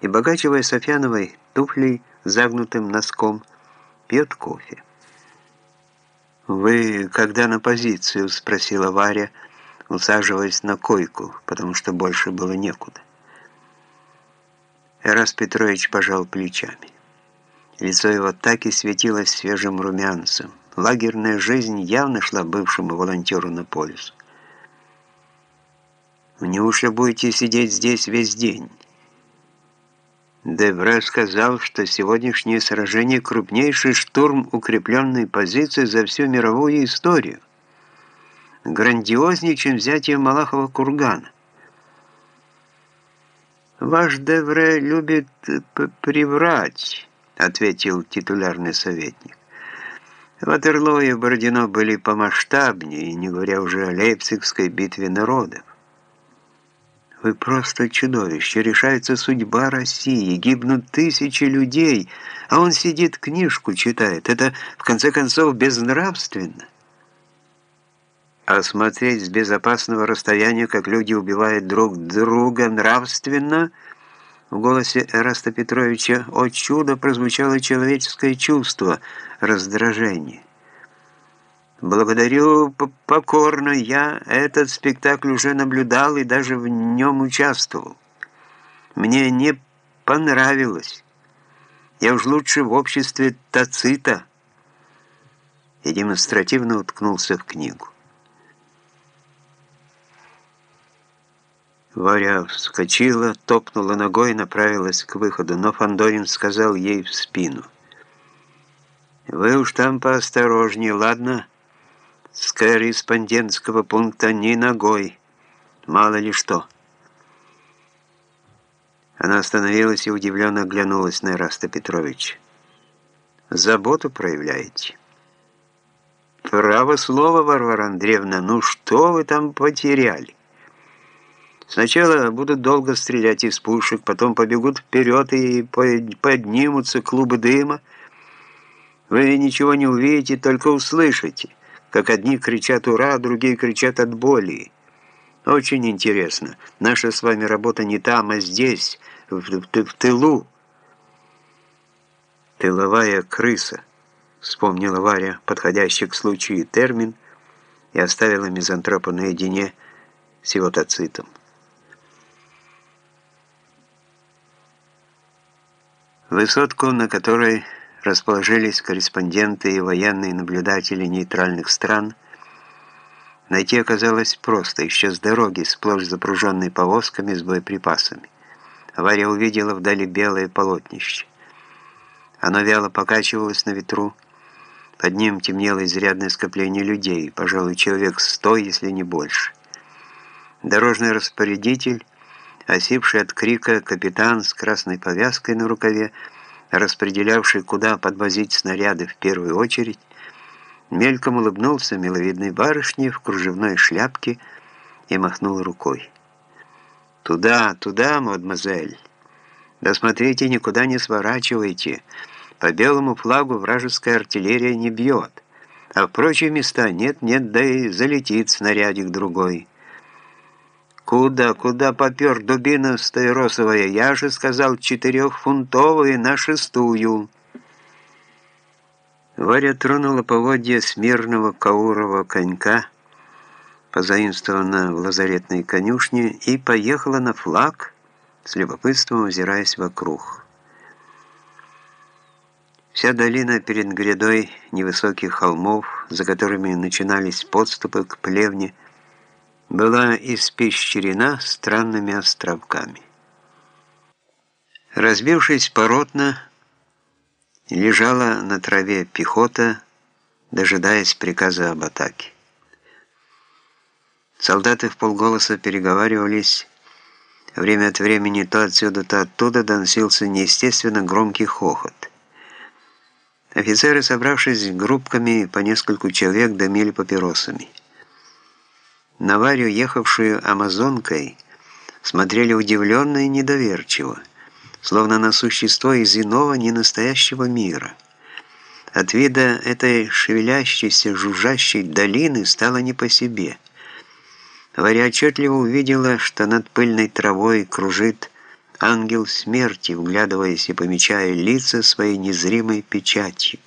и, покачивая Софьяновой туфлей загнутым носком, пьет кофе. «Вы когда на позицию?» — спросила Варя, усаживаясь на койку, потому что больше было некуда. Эрас Петрович пожал плечами. Лицо его так и светилось свежим румянцем. Лагерная жизнь явно шла бывшему волонтеру на пользу. «Неужели будете сидеть здесь весь день?» Девре сказал, что сегодняшнее сражение – крупнейший штурм укрепленной позиции за всю мировую историю. Грандиознее, чем взятие Малахова кургана. «Ваш Девре любит приврать», – ответил титулярный советник. Ватерлоо и Бородино были помасштабнее, не говоря уже о Лейпцигской битве народов. Вы просто чудовище. Решается судьба России. Гибнут тысячи людей, а он сидит, книжку читает. Это, в конце концов, безнравственно. А смотреть с безопасного расстояния, как люди убивают друг друга, нравственно, в голосе Эраста Петровича «О чудо!» прозвучало человеческое чувство, раздражение. Благодарю покорно, я этот спектакль уже наблюдал и даже в нем участвовал. Мне не понравилось. Я уж лучше в обществе Тацита. И демонстративно уткнулся в книгу. Варя вскочила, топнула ногой и направилась к выходу, но Фандорин сказал ей в спину. «Вы уж там поосторожнее, ладно?» С корреспондентского пункта ни ногой. Мало ли что. Она остановилась и удивленно оглянулась на Раста Петрович. «Заботу проявляете?» «Право слово, Варвара Андреевна, ну что вы там потеряли?» Сначала будут долго стрелять из пушек, потом побегут вперед и поднимутся клубы дыма. Вы ничего не увидите, только услышите как одни кричат «Ура!», другие кричат от боли. Очень интересно. Наша с вами работа не там, а здесь, в, в, в тылу. «Тыловая крыса», — вспомнила Варя, подходящий к случаю термин, и оставила мизантропа наедине с его тацитом. Высотку, на которой расположились корреспонденты и военные наблюдатели нейтральных стран. Найти оказалось просто, еще с дороги, сплошь запруженной повозками с боеприпасами. Варя увидела вдали белое полотнище. Оно вяло покачивалось на ветру. Под ним темнело изрядное скопление людей, пожалуй, человек сто, если не больше. Дорожный распорядитель, осипший от крика капитан с красной повязкой на рукаве, распределявший, куда подвозить снаряды в первую очередь, мельком улыбнулся миловидной барышне в кружевной шляпке и махнул рукой. «Туда, туда, мадемуазель! Да смотрите, никуда не сворачивайте! По белому флагу вражеская артиллерия не бьет, а в прочие места нет-нет, да и залетит снарядик другой». «Куда, куда попер дубина стаиросовая? Я же сказал четырехфунтовые на шестую». Варя тронула поводья смирного каурова конька, позаимствованно в лазаретной конюшне, и поехала на флаг, с любопытством озираясь вокруг. Вся долина перед грядой невысоких холмов, за которыми начинались подступы к плевне, была испещрена странными островками. Разбившись поротно, лежала на траве пехота, дожидаясь приказа об атаке. Солдаты в полголоса переговаривались. Время от времени то отсюда, то оттуда доносился неестественно громкий хохот. Офицеры, собравшись группками по нескольку человек, дымили папиросами. На Варю, ехавшую амазонкой, смотрели удивленно и недоверчиво, словно на существо из иного ненастоящего мира. От вида этой шевелящейся, жужжащей долины стало не по себе. Варя отчетливо увидела, что над пыльной травой кружит ангел смерти, вглядываясь и помечая лица своей незримой печатью.